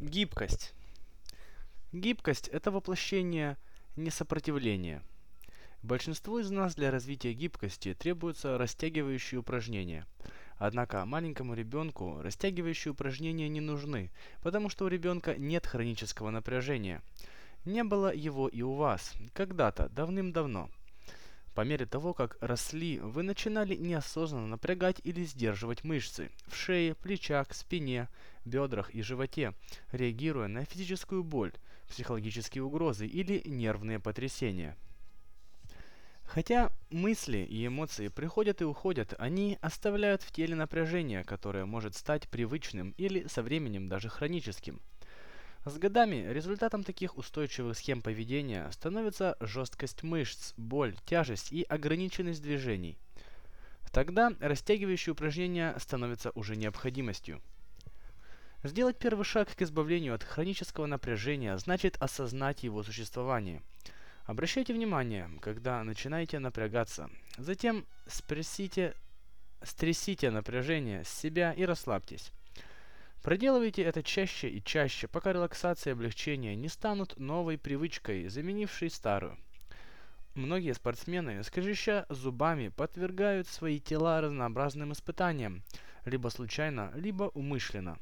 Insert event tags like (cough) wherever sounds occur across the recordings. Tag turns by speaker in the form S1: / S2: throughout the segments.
S1: Гибкость. Гибкость – это воплощение несопротивления. Большинству из нас для развития гибкости требуются растягивающие упражнения. Однако маленькому ребенку растягивающие упражнения не нужны, потому что у ребенка нет хронического напряжения. Не было его и у вас, когда-то, давным-давно. По мере того, как росли, вы начинали неосознанно напрягать или сдерживать мышцы в шее, плечах, спине, бедрах и животе, реагируя на физическую боль, психологические угрозы или нервные потрясения. Хотя мысли и эмоции приходят и уходят, они оставляют в теле напряжение, которое может стать привычным или со временем даже хроническим – с годами результатом таких устойчивых схем поведения становится жесткость мышц, боль, тяжесть и ограниченность движений. Тогда растягивающие упражнения становятся уже необходимостью. Сделать первый шаг к избавлению от хронического напряжения значит осознать его существование. Обращайте внимание, когда начинаете напрягаться. Затем спросите, стрясите напряжение с себя и расслабьтесь. Проделывайте это чаще и чаще, пока релаксация и облегчение не станут новой привычкой, заменившей старую. Многие спортсмены, скрежеща зубами, подвергают свои тела разнообразным испытаниям, либо случайно, либо умышленно.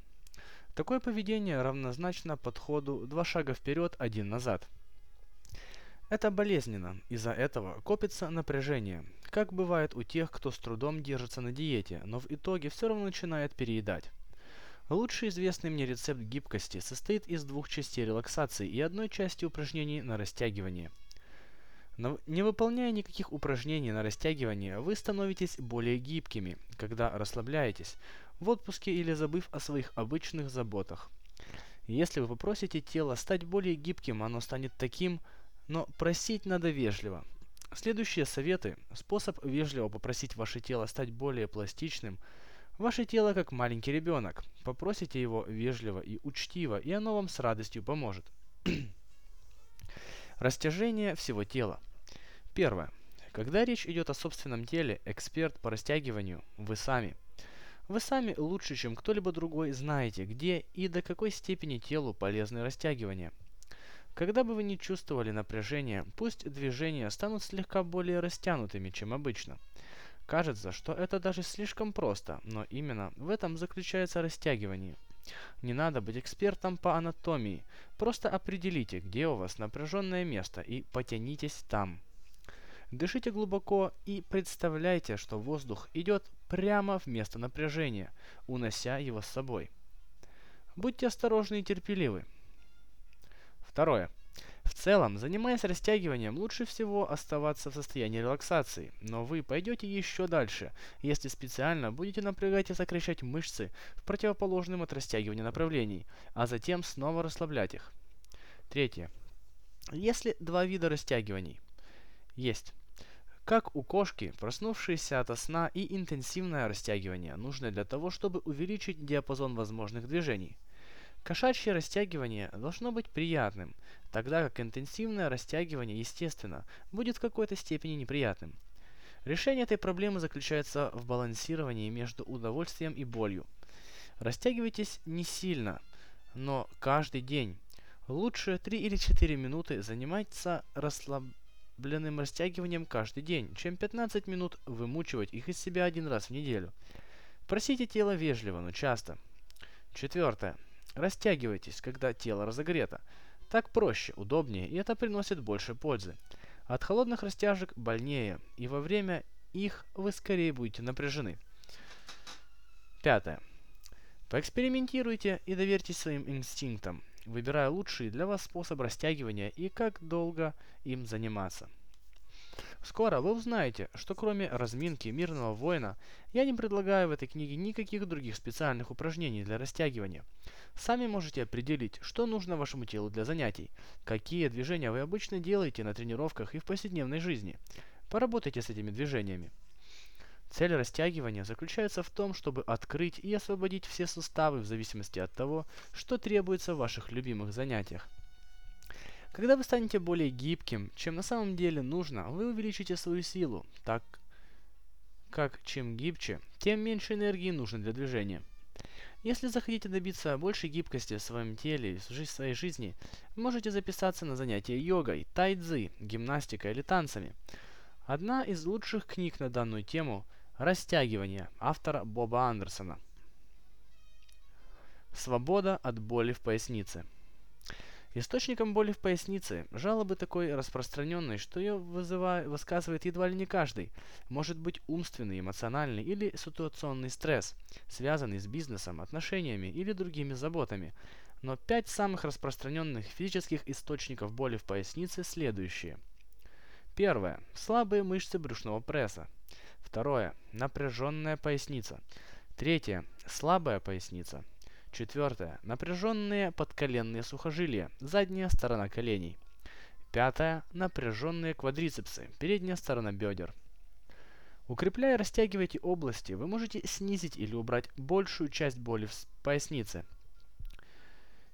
S1: Такое поведение равнозначно подходу два шага вперед, один назад. Это болезненно, из-за этого копится напряжение, как бывает у тех, кто с трудом держится на диете, но в итоге все равно начинает переедать. Лучший известный мне рецепт гибкости состоит из двух частей релаксации и одной части упражнений на растягивание. Но не выполняя никаких упражнений на растягивание, вы становитесь более гибкими, когда расслабляетесь, в отпуске или забыв о своих обычных заботах. Если вы попросите тело стать более гибким, оно станет таким, но просить надо вежливо. Следующие советы – способ вежливо попросить ваше тело стать более пластичным – Ваше тело как маленький ребенок. Попросите его вежливо и учтиво, и оно вам с радостью поможет. (clears throat) Растяжение всего тела. Первое. Когда речь идет о собственном теле, эксперт по растягиванию – вы сами. Вы сами лучше, чем кто-либо другой, знаете, где и до какой степени телу полезны растягивания. Когда бы вы не чувствовали напряжения, пусть движения станут слегка более растянутыми, чем обычно – Кажется, что это даже слишком просто, но именно в этом заключается растягивание. Не надо быть экспертом по анатомии, просто определите, где у вас напряженное место и потянитесь там. Дышите глубоко и представляйте, что воздух идет прямо в место напряжения, унося его с собой. Будьте осторожны и терпеливы. Второе. В целом, занимаясь растягиванием, лучше всего оставаться в состоянии релаксации, но вы пойдете еще дальше, если специально будете напрягать и сокращать мышцы в противоположном от растягивания направлений, а затем снова расслаблять их. Третье. Если два вида растягиваний есть, как у кошки, проснувшиеся от сна и интенсивное растягивание, нужно для того, чтобы увеличить диапазон возможных движений – Кошачье растягивание должно быть приятным, тогда как интенсивное растягивание, естественно, будет в какой-то степени неприятным. Решение этой проблемы заключается в балансировании между удовольствием и болью. Растягивайтесь не сильно, но каждый день. Лучше 3 или 4 минуты заниматься расслабленным растягиванием каждый день, чем 15 минут вымучивать их из себя один раз в неделю. Просите тело вежливо, но часто. Четвертое. Растягивайтесь, когда тело разогрето. Так проще, удобнее, и это приносит больше пользы. От холодных растяжек больнее, и во время их вы скорее будете напряжены. Пятое. Поэкспериментируйте и доверьтесь своим инстинктам, выбирая лучший для вас способ растягивания и как долго им заниматься. Скоро вы узнаете, что кроме разминки мирного воина, я не предлагаю в этой книге никаких других специальных упражнений для растягивания. Сами можете определить, что нужно вашему телу для занятий, какие движения вы обычно делаете на тренировках и в повседневной жизни. Поработайте с этими движениями. Цель растягивания заключается в том, чтобы открыть и освободить все суставы в зависимости от того, что требуется в ваших любимых занятиях. Когда вы станете более гибким, чем на самом деле нужно, вы увеличите свою силу, так как чем гибче, тем меньше энергии нужно для движения. Если захотите добиться большей гибкости в своем теле и в своей жизни, можете записаться на занятия йогой, тайцзи, гимнастикой или танцами. Одна из лучших книг на данную тему «Растягивание» автора Боба Андерсона. Свобода от боли в пояснице – Источником боли в пояснице жалобы такой распространенной, что ее вызывает, высказывает едва ли не каждый. Может быть умственный, эмоциональный или ситуационный стресс, связанный с бизнесом, отношениями или другими заботами. Но пять самых распространенных физических источников боли в пояснице следующие. Первое. Слабые мышцы брюшного пресса. Второе. Напряженная поясница. Третье. Слабая поясница. Четвертое. Напряженные подколенные сухожилия, задняя сторона коленей. Пятое. Напряженные квадрицепсы, передняя сторона бедер. Укрепляя и растягивая эти области, вы можете снизить или убрать большую часть боли в пояснице –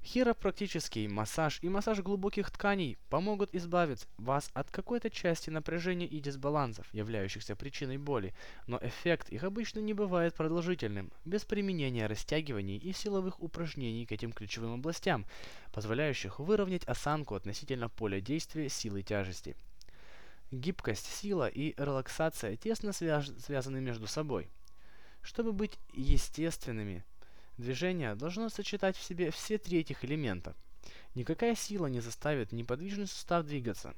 S1: Хиропрактический массаж и массаж глубоких тканей помогут избавить вас от какой-то части напряжения и дисбалансов, являющихся причиной боли, но эффект их обычно не бывает продолжительным, без применения растягиваний и силовых упражнений к этим ключевым областям, позволяющих выровнять осанку относительно поля действия силы тяжести. Гибкость, сила и релаксация тесно связ связаны между собой. Чтобы быть естественными, Движение должно сочетать в себе все три этих элемента. Никакая сила не заставит неподвижный сустав двигаться.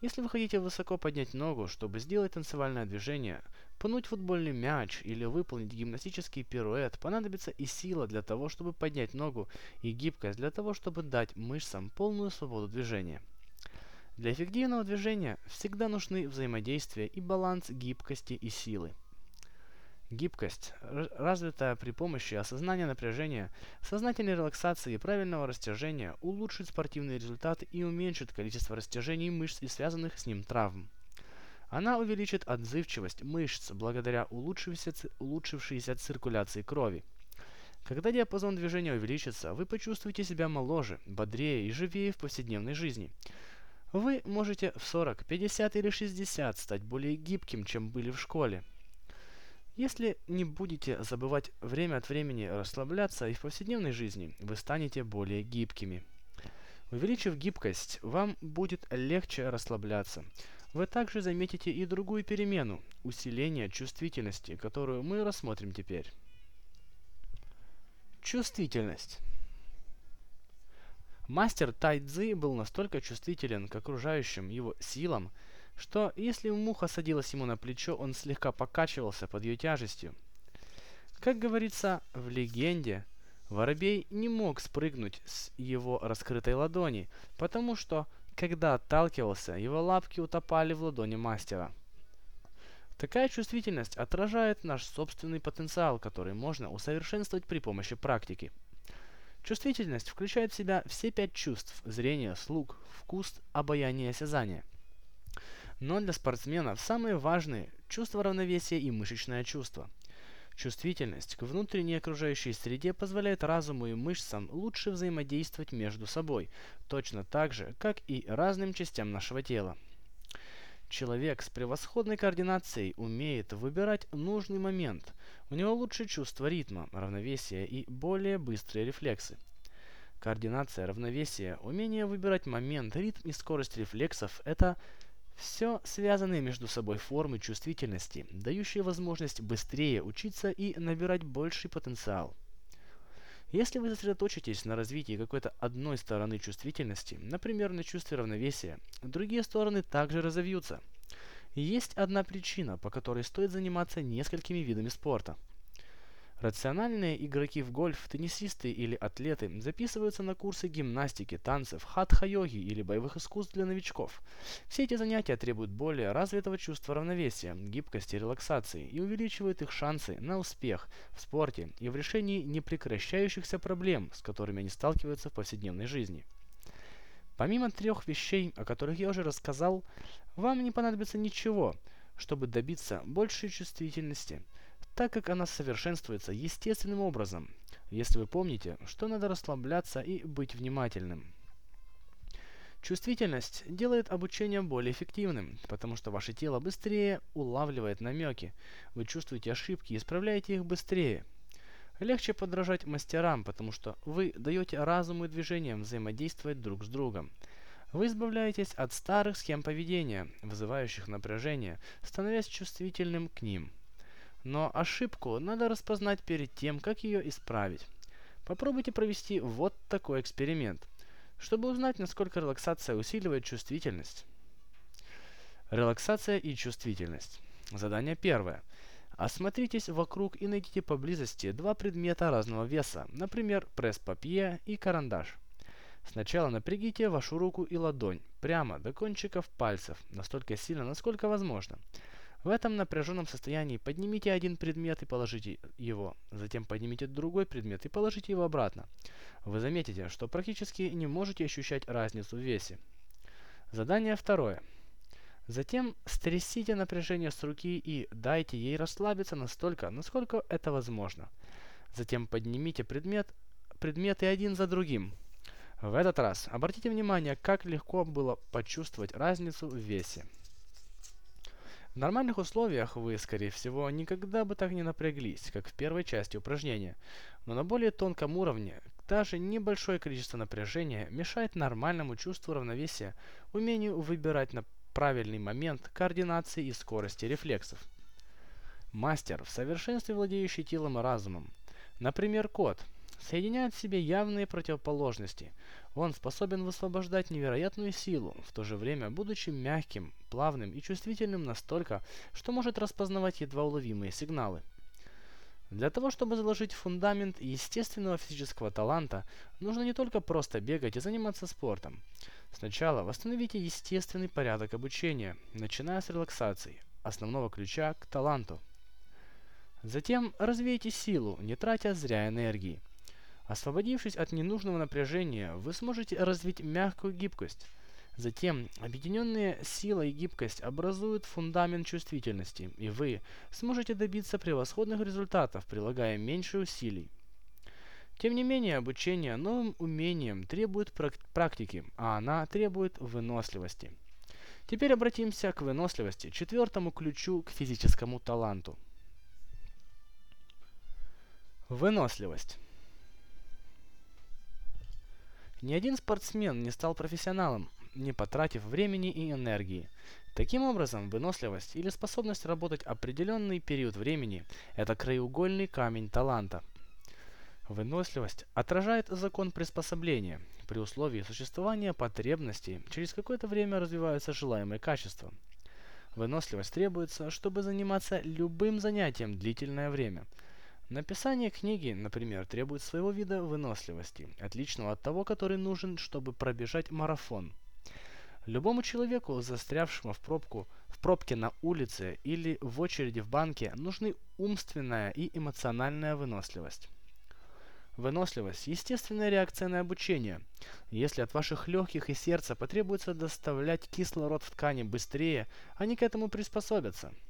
S1: Если вы хотите высоко поднять ногу, чтобы сделать танцевальное движение, пнуть футбольный мяч или выполнить гимнастический пируэт, понадобится и сила для того, чтобы поднять ногу, и гибкость для того, чтобы дать мышцам полную свободу движения. Для эффективного движения всегда нужны взаимодействие и баланс гибкости и силы. Гибкость, развитая при помощи осознания напряжения, сознательной релаксации и правильного растяжения, улучшит спортивные результаты и уменьшит количество растяжений мышц и связанных с ним травм. Она увеличит отзывчивость мышц благодаря улучшившейся, улучшившейся циркуляции крови. Когда диапазон движения увеличится, вы почувствуете себя моложе, бодрее и живее в повседневной жизни. Вы можете в 40, 50 или 60 стать более гибким, чем были в школе. Если не будете забывать время от времени расслабляться и в повседневной жизни, вы станете более гибкими. Увеличив гибкость, вам будет легче расслабляться. Вы также заметите и другую перемену – усиление чувствительности, которую мы рассмотрим теперь. Чувствительность. Мастер Тайцзи был настолько чувствителен к окружающим его силам, что если муха садилась ему на плечо, он слегка покачивался под ее тяжестью. Как говорится в легенде, воробей не мог спрыгнуть с его раскрытой ладони, потому что, когда отталкивался, его лапки утопали в ладони мастера. Такая чувствительность отражает наш собственный потенциал, который можно усовершенствовать при помощи практики. Чувствительность включает в себя все пять чувств – зрение, слух, вкус, обаяние, осязание – но для спортсменов самые важные – чувство равновесия и мышечное чувство. Чувствительность к внутренней окружающей среде позволяет разуму и мышцам лучше взаимодействовать между собой, точно так же, как и разным частям нашего тела. Человек с превосходной координацией умеет выбирать нужный момент. У него лучше чувство ритма, равновесия и более быстрые рефлексы. Координация, равновесие, умение выбирать момент, ритм и скорость рефлексов – это все связанные между собой формы чувствительности, дающие возможность быстрее учиться и набирать больший потенциал. Если вы сосредоточитесь на развитии какой-то одной стороны чувствительности, например, на чувстве равновесия, другие стороны также разовьются. Есть одна причина, по которой стоит заниматься несколькими видами спорта – Рациональные игроки в гольф, теннисисты или атлеты записываются на курсы гимнастики, танцев, хатха-йоги или боевых искусств для новичков. Все эти занятия требуют более развитого чувства равновесия, гибкости и релаксации и увеличивают их шансы на успех в спорте и в решении непрекращающихся проблем, с которыми они сталкиваются в повседневной жизни. Помимо трех вещей, о которых я уже рассказал, вам не понадобится ничего, чтобы добиться большей чувствительности – так как она совершенствуется естественным образом, если вы помните, что надо расслабляться и быть внимательным. Чувствительность делает обучение более эффективным, потому что ваше тело быстрее улавливает намеки, вы чувствуете ошибки и исправляете их быстрее. Легче подражать мастерам, потому что вы даете разуму и движениям взаимодействовать друг с другом. Вы избавляетесь от старых схем поведения, вызывающих напряжение, становясь чувствительным к ним. Но ошибку надо распознать перед тем, как ее исправить. Попробуйте провести вот такой эксперимент, чтобы узнать, насколько релаксация усиливает чувствительность. Релаксация и чувствительность. Задание первое. Осмотритесь вокруг и найдите поблизости два предмета разного веса, например, пресс-папье и карандаш. Сначала напрягите вашу руку и ладонь прямо до кончиков пальцев, настолько сильно, насколько возможно. В этом напряженном состоянии поднимите один предмет и положите его. Затем поднимите другой предмет и положите его обратно. Вы заметите, что практически не можете ощущать разницу в весе. Задание второе. Затем стрясите напряжение с руки и дайте ей расслабиться настолько, насколько это возможно. Затем поднимите предмет, предметы один за другим. В этот раз обратите внимание, как легко было почувствовать разницу в весе. В нормальных условиях вы, скорее всего, никогда бы так не напряглись, как в первой части упражнения, но на более тонком уровне даже небольшое количество напряжения мешает нормальному чувству равновесия, умению выбирать на правильный момент координации и скорости рефлексов. Мастер, в совершенстве владеющий телом и разумом, например, кот, соединяет в себе явные противоположности. Он способен высвобождать невероятную силу, в то же время будучи мягким, плавным и чувствительным настолько, что может распознавать едва уловимые сигналы. Для того, чтобы заложить фундамент естественного физического таланта, нужно не только просто бегать и заниматься спортом. Сначала восстановите естественный порядок обучения, начиная с релаксации, основного ключа к таланту. Затем развейте силу, не тратя зря энергии. Освободившись от ненужного напряжения, вы сможете развить мягкую гибкость. Затем объединенные сила и гибкость образуют фундамент чувствительности, и вы сможете добиться превосходных результатов, прилагая меньше усилий. Тем не менее, обучение новым умениям требует практики, а она требует выносливости. Теперь обратимся к выносливости, четвертому ключу к физическому таланту. Выносливость. Ни один спортсмен не стал профессионалом, не потратив времени и энергии. Таким образом, выносливость или способность работать определенный период времени – это краеугольный камень таланта. Выносливость отражает закон приспособления. При условии существования потребностей через какое-то время развиваются желаемые качества. Выносливость требуется, чтобы заниматься любым занятием длительное время – Написание книги, например, требует своего вида выносливости, отличного от того, который нужен, чтобы пробежать марафон. Любому человеку, застрявшему в пробку, в пробке на улице или в очереди в банке, нужны умственная и эмоциональная выносливость. Выносливость – естественная реакция на обучение. Если от ваших легких и сердца потребуется доставлять кислород в ткани быстрее, они к этому приспособятся –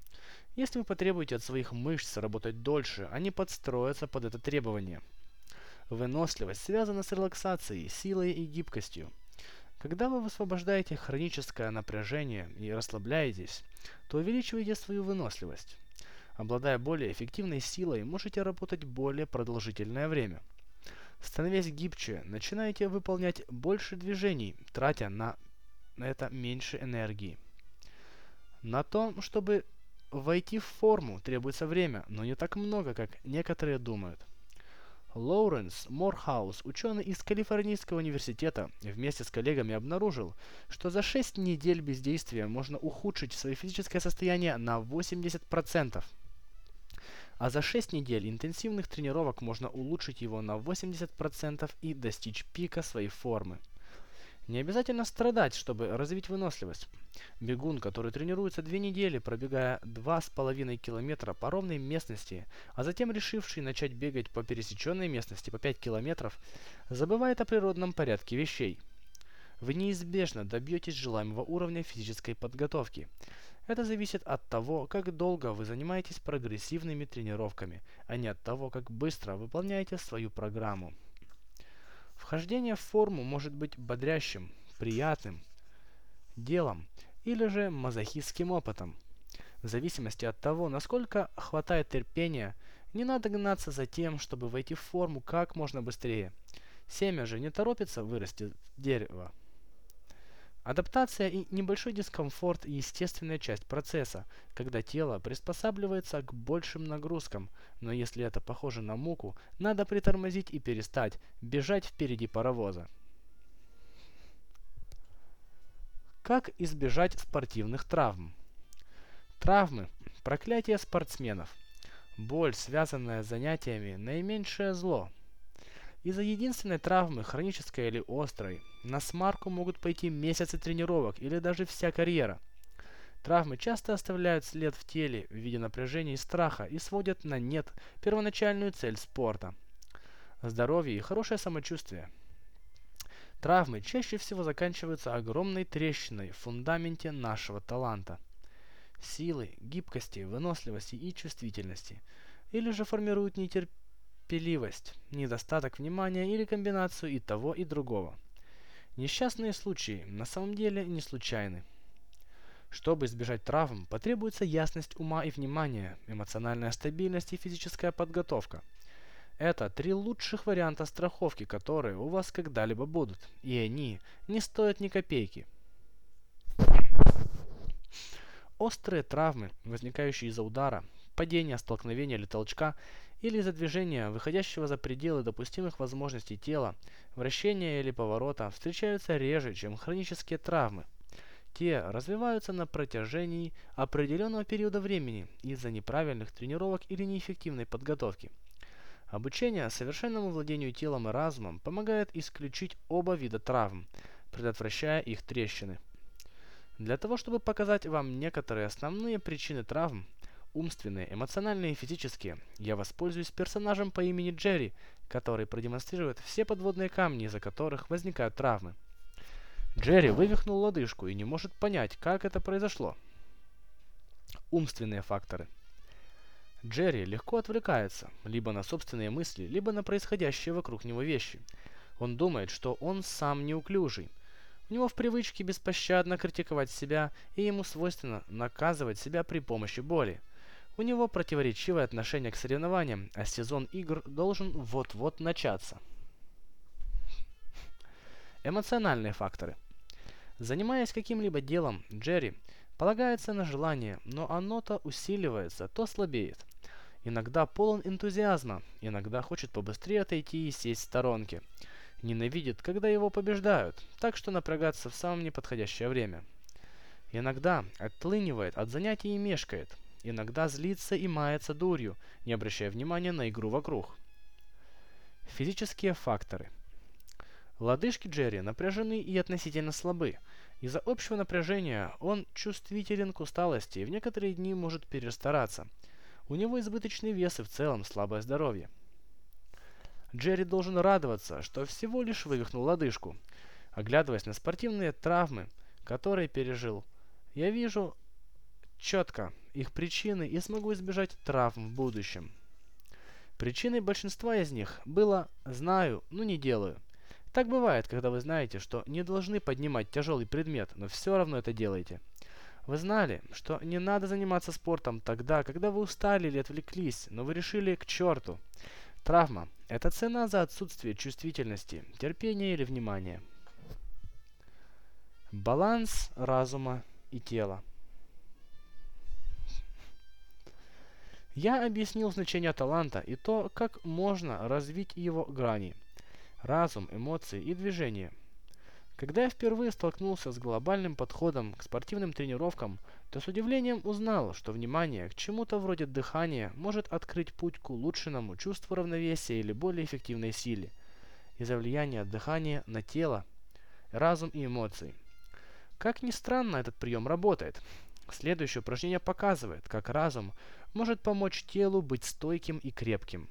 S1: если вы потребуете от своих мышц работать дольше, они подстроятся под это требование. Выносливость связана с релаксацией, силой и гибкостью. Когда вы высвобождаете хроническое напряжение и расслабляетесь, то увеличиваете свою выносливость. Обладая более эффективной силой, можете работать более продолжительное время. Становясь гибче, начинаете выполнять больше движений, тратя на это меньше энергии. На то, чтобы Войти в форму требуется время, но не так много, как некоторые думают. Лоуренс Морхаус, ученый из Калифорнийского университета, вместе с коллегами обнаружил, что за 6 недель бездействия можно ухудшить свое физическое состояние на 80%. А за 6 недель интенсивных тренировок можно улучшить его на 80% и достичь пика своей формы. Не обязательно страдать, чтобы развить выносливость. Бегун, который тренируется две недели, пробегая 2,5 километра по ровной местности, а затем решивший начать бегать по пересеченной местности по 5 километров, забывает о природном порядке вещей. Вы неизбежно добьетесь желаемого уровня физической подготовки. Это зависит от того, как долго вы занимаетесь прогрессивными тренировками, а не от того, как быстро выполняете свою программу. Вхождение в форму может быть бодрящим, приятным делом или же мазохистским опытом. В зависимости от того, насколько хватает терпения, Не надо гнаться за тем, чтобы войти в форму как можно быстрее. Семя же не торопится вырасти дерево. Адаптация и небольшой дискомфорт – естественная часть процесса, когда тело приспосабливается к большим нагрузкам, но если это похоже на муку, надо притормозить и перестать бежать впереди паровоза. Как избежать спортивных травм? Травмы – проклятие спортсменов. Боль, связанная с занятиями – наименьшее зло – из-за единственной травмы, хронической или острой, на смарку могут пойти месяцы тренировок или даже вся карьера. Травмы часто оставляют след в теле в виде напряжения и страха и сводят на нет первоначальную цель спорта – здоровье и хорошее самочувствие. Травмы чаще всего заканчиваются огромной трещиной в фундаменте нашего таланта, силы, гибкости, выносливости и чувствительности, или же формируют нетерпение терпеливость, недостаток внимания или комбинацию и того и другого. Несчастные случаи на самом деле не случайны. Чтобы избежать травм, потребуется ясность ума и внимания, эмоциональная стабильность и физическая подготовка. Это три лучших варианта страховки, которые у вас когда-либо будут, и они не стоят ни копейки. Острые травмы, возникающие из-за удара, падения, столкновения или толчка, или из-за движения, выходящего за пределы допустимых возможностей тела, вращения или поворота, встречаются реже, чем хронические травмы. Те развиваются на протяжении определенного периода времени из-за неправильных тренировок или неэффективной подготовки. Обучение совершенному владению телом и разумом помогает исключить оба вида травм, предотвращая их трещины. Для того, чтобы показать вам некоторые основные причины травм, умственные, эмоциональные и физические. Я воспользуюсь персонажем по имени Джерри, который продемонстрирует все подводные камни, из-за которых возникают травмы. Джерри вывихнул лодыжку и не может понять, как это произошло. Умственные факторы. Джерри легко отвлекается, либо на собственные мысли, либо на происходящие вокруг него вещи. Он думает, что он сам неуклюжий. У него в привычке беспощадно критиковать себя, и ему свойственно наказывать себя при помощи боли. У него противоречивое отношение к соревнованиям, а сезон игр должен вот-вот начаться. Эмоциональные факторы. Занимаясь каким-либо делом, Джерри полагается на желание, но оно то усиливается, то слабеет. Иногда полон энтузиазма, иногда хочет побыстрее отойти и сесть в сторонке. Ненавидит, когда его побеждают, так что напрягаться в самое неподходящее время. Иногда отлынивает от занятий и мешкает – иногда злится и мается дурью, не обращая внимания на игру вокруг. Физические факторы. Лодыжки Джерри напряжены и относительно слабы. Из-за общего напряжения он чувствителен к усталости и в некоторые дни может перестараться. У него избыточный вес и в целом слабое здоровье. Джерри должен радоваться, что всего лишь вывихнул лодыжку. Оглядываясь на спортивные травмы, которые пережил, я вижу четко их причины и смогу избежать травм в будущем. Причиной большинства из них было «знаю, но не делаю». Так бывает, когда вы знаете, что не должны поднимать тяжелый предмет, но все равно это делаете. Вы знали, что не надо заниматься спортом тогда, когда вы устали или отвлеклись, но вы решили к черту. Травма – это цена за отсутствие чувствительности, терпения или внимания. Баланс разума и тела. Я объяснил значение таланта и то, как можно развить его грани. Разум, эмоции и движение. Когда я впервые столкнулся с глобальным подходом к спортивным тренировкам, то с удивлением узнал, что внимание к чему-то вроде дыхания может открыть путь к улучшенному чувству равновесия или более эффективной силе из-за влияния дыхания на тело, разум и эмоции. Как ни странно, этот прием работает. Следующее упражнение показывает, как разум может помочь телу быть стойким и крепким.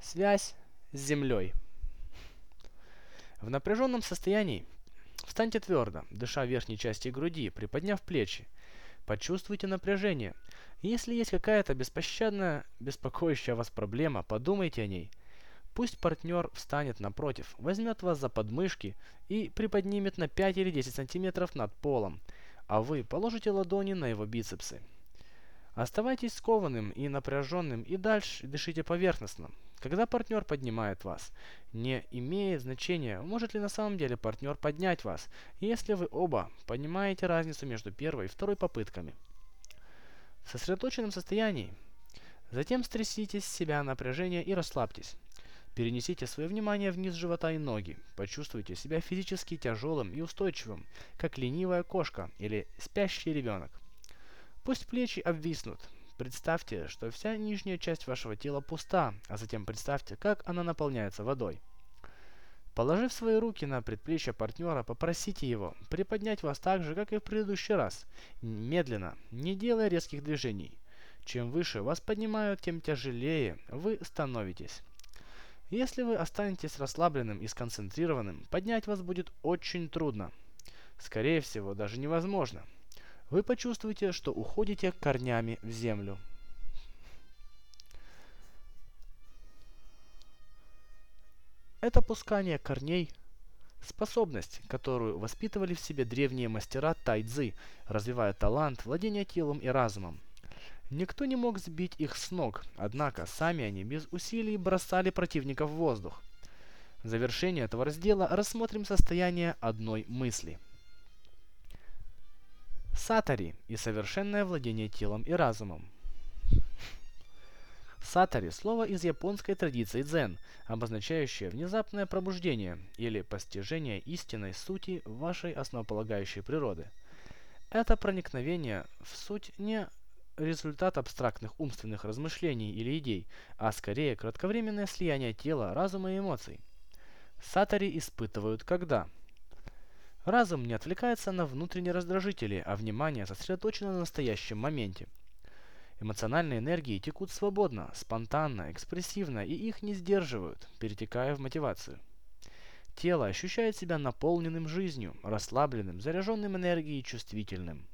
S1: Связь с землей. В напряженном состоянии встаньте твердо, дыша верхней части груди, приподняв плечи. Почувствуйте напряжение. Если есть какая-то беспощадная, беспокоящая вас проблема, подумайте о ней. Пусть партнер встанет напротив, возьмет вас за подмышки и приподнимет на 5 или 10 сантиметров над полом, а вы положите ладони на его бицепсы. Оставайтесь скованным и напряженным и дальше дышите поверхностно. Когда партнер поднимает вас, не имеет значения, может ли на самом деле партнер поднять вас, если вы оба понимаете разницу между первой и второй попытками. В сосредоточенном состоянии затем стрясите с себя напряжение и расслабьтесь. Перенесите свое внимание вниз живота и ноги. Почувствуйте себя физически тяжелым и устойчивым, как ленивая кошка или спящий ребенок. Пусть плечи обвиснут. Представьте, что вся нижняя часть вашего тела пуста, а затем представьте, как она наполняется водой. Положив свои руки на предплечье партнера, попросите его приподнять вас так же, как и в предыдущий раз, медленно, не делая резких движений. Чем выше вас поднимают, тем тяжелее вы становитесь. Если вы останетесь расслабленным и сконцентрированным, поднять вас будет очень трудно. Скорее всего, даже невозможно вы почувствуете, что уходите корнями в землю. Это пускание корней – способность, которую воспитывали в себе древние мастера тайцзы, развивая талант владения телом и разумом. Никто не мог сбить их с ног, однако сами они без усилий бросали противников в воздух. В завершение этого раздела рассмотрим состояние одной мысли – Сатари и совершенное владение телом и разумом. Сатари – слово из японской традиции дзен, обозначающее внезапное пробуждение или постижение истинной сути вашей основополагающей природы. Это проникновение в суть не результат абстрактных умственных размышлений или идей, а скорее кратковременное слияние тела, разума и эмоций. Сатари испытывают когда – Разум не отвлекается на внутренние раздражители, а внимание сосредоточено на настоящем моменте. Эмоциональные энергии текут свободно, спонтанно, экспрессивно, и их не сдерживают, перетекая в мотивацию. Тело ощущает себя наполненным жизнью, расслабленным, заряженным энергией и чувствительным.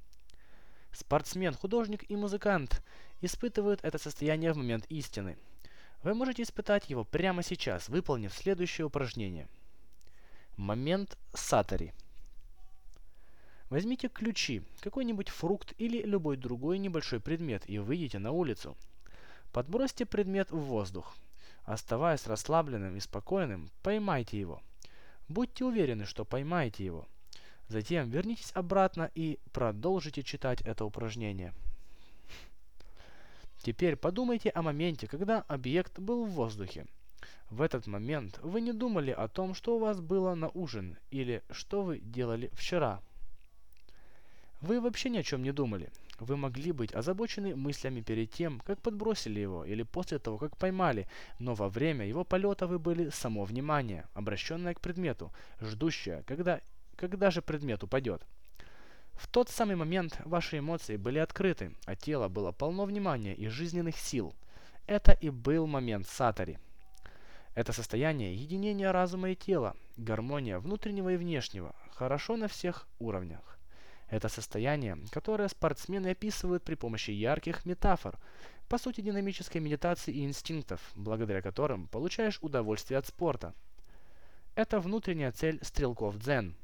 S1: Спортсмен, художник и музыкант испытывают это состояние в момент истины. Вы можете испытать его прямо сейчас, выполнив следующее упражнение. Момент сатари – Возьмите ключи, какой-нибудь фрукт или любой другой небольшой предмет и выйдите на улицу. Подбросьте предмет в воздух. Оставаясь расслабленным и спокойным, поймайте его. Будьте уверены, что поймаете его. Затем вернитесь обратно и продолжите читать это упражнение. Теперь подумайте о моменте, когда объект был в воздухе. В этот момент вы не думали о том, что у вас было на ужин или что вы делали вчера. Вы вообще ни о чем не думали. Вы могли быть озабочены мыслями перед тем, как подбросили его, или после того, как поймали, но во время его полета вы были само внимание, обращенное к предмету, ждущее, когда, когда же предмет упадет. В тот самый момент ваши эмоции были открыты, а тело было полно внимания и жизненных сил. Это и был момент сатари. Это состояние единения разума и тела, гармония внутреннего и внешнего, хорошо на всех уровнях. Это состояние, которое спортсмены описывают при помощи ярких метафор, по сути динамической медитации и инстинктов, благодаря которым получаешь удовольствие от спорта. Это внутренняя цель стрелков дзен.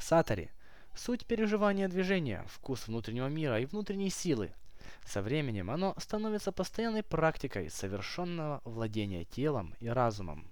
S1: Сатари – суть переживания движения, вкус внутреннего мира и внутренней силы. Со временем оно становится постоянной практикой совершенного владения телом и разумом.